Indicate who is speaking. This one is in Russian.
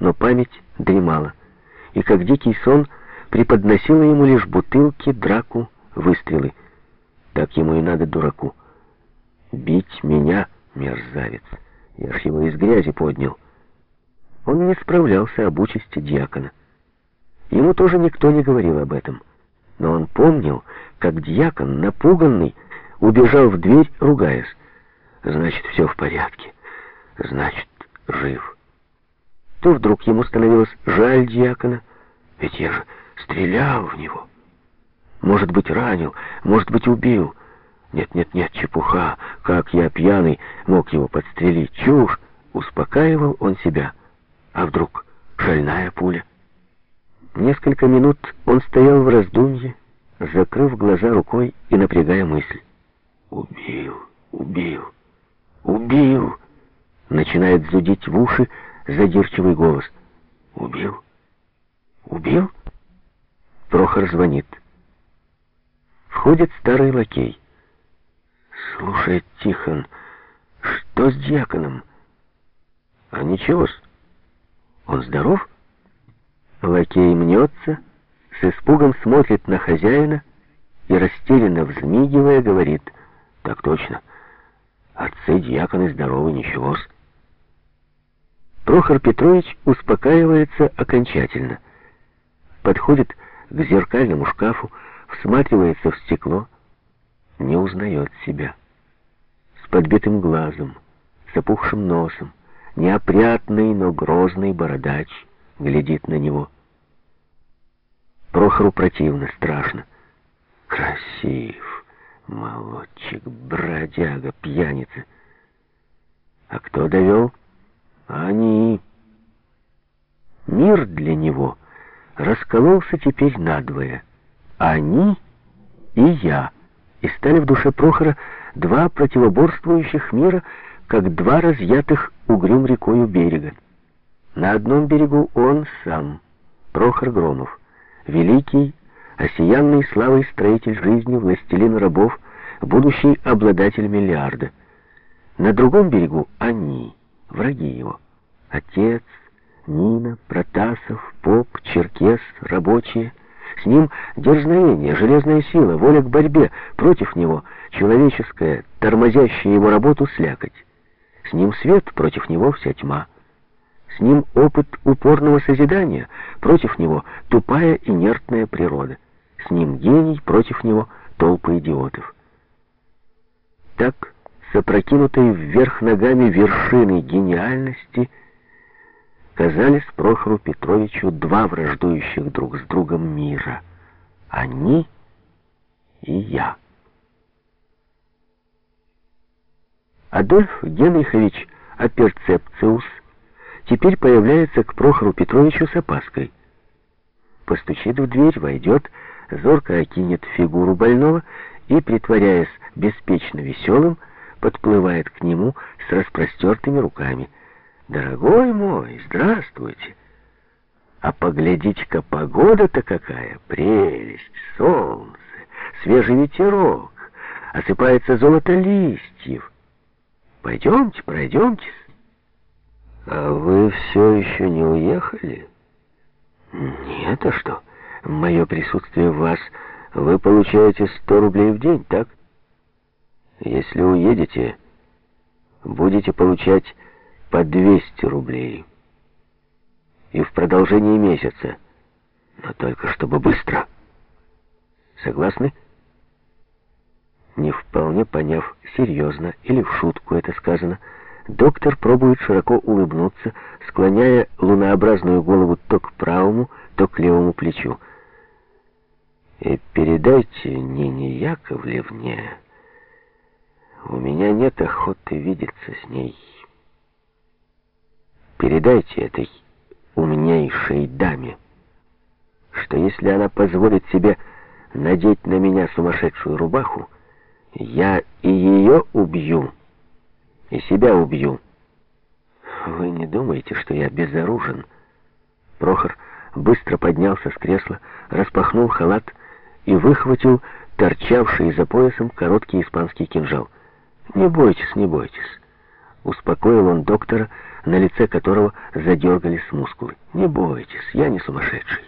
Speaker 1: но память дремала, и как дикий сон преподносила ему лишь бутылки, драку, выстрелы. Так ему и надо, дураку. Бить меня, мерзавец. Я ж его из грязи поднял. Он не справлялся об участи дьякона. Ему тоже никто не говорил об этом. Но он помнил, как дьякон, напуганный, убежал в дверь, ругаясь. Значит, все в порядке. Значит, жив. То вдруг ему становилось жаль дьякона, ведь я же стрелял в него. Может быть, ранил, может быть, убил. Нет, нет, нет, чепуха. Как я, пьяный, мог его подстрелить? Чушь! Успокаивал он себя. А вдруг шальная пуля? Несколько минут он стоял в раздумье, закрыв глаза рукой и напрягая мысль. «Убил, убил, убил!» Начинает зудить в уши задирчивый голос. «Убил? Убил?» Прохор звонит. Входит старый лакей. «Слушай, Тихон, что с дьяконом?» «А ничего-с. Он здоров?» Лакей мнется, с испугом смотрит на хозяина и, растерянно взмигивая, говорит, «Так точно, отцы дьяконы здоровы, ничего-с». Прохор Петрович успокаивается окончательно. Подходит к зеркальному шкафу, всматривается в стекло, не узнает себя. С подбитым глазом, с опухшим носом, неопрятный, но грозный бородач глядит на него. Прохору противно, страшно. Красив, молодчик, бродяга, пьяница. А кто довел? Они. Мир для него раскололся теперь надвое. Они и я. И стали в душе Прохора два противоборствующих мира, как два разъятых угрюм рекою берега. На одном берегу он сам, Прохор Громов, великий, осиянный славой строитель жизни, властелин рабов, будущий обладатель миллиарда. На другом берегу они, враги его, отец, Нина, Протасов, Поп, Черкес, рабочие. С ним дерзновение, железная сила, воля к борьбе, против него человеческая, тормозящая его работу слякоть. С ним свет, против него вся тьма. С ним опыт упорного созидания, против него тупая инертная природа. С ним гений, против него толпы идиотов. Так, с вверх ногами вершины гениальности, казались Прохору Петровичу два враждующих друг с другом мира. Они и я. Адольф Генрихович Аперцепциус теперь появляется к Прохору Петровичу с опаской. Постучит в дверь, войдет, зорко окинет фигуру больного и, притворяясь беспечно веселым, подплывает к нему с распростертыми руками. «Дорогой мой, здравствуйте!» А поглядите-ка, погода-то какая! Прелесть, солнце, свежий ветерок, осыпается золото листьев. Пойдемте, пройдемтесь. «А вы все еще не уехали?» «Нет, а что? Мое присутствие в вас... Вы получаете сто рублей в день, так? Если уедете, будете получать по 200 рублей. И в продолжении месяца. Но только чтобы быстро. Согласны?» Не вполне поняв, серьезно или в шутку это сказано, — Доктор пробует широко улыбнуться, склоняя лунообразную голову то к правому, то к левому плечу. «И передайте Нине Яковлевне, у меня нет охоты видеться с ней. Передайте этой умнейшей даме, что если она позволит себе надеть на меня сумасшедшую рубаху, я и ее убью» и себя убью. Вы не думаете, что я безоружен? Прохор быстро поднялся с кресла, распахнул халат и выхватил торчавший за поясом короткий испанский кинжал. «Не бойтесь, не бойтесь», — успокоил он доктора, на лице которого задергались мускулы. «Не бойтесь, я не сумасшедший».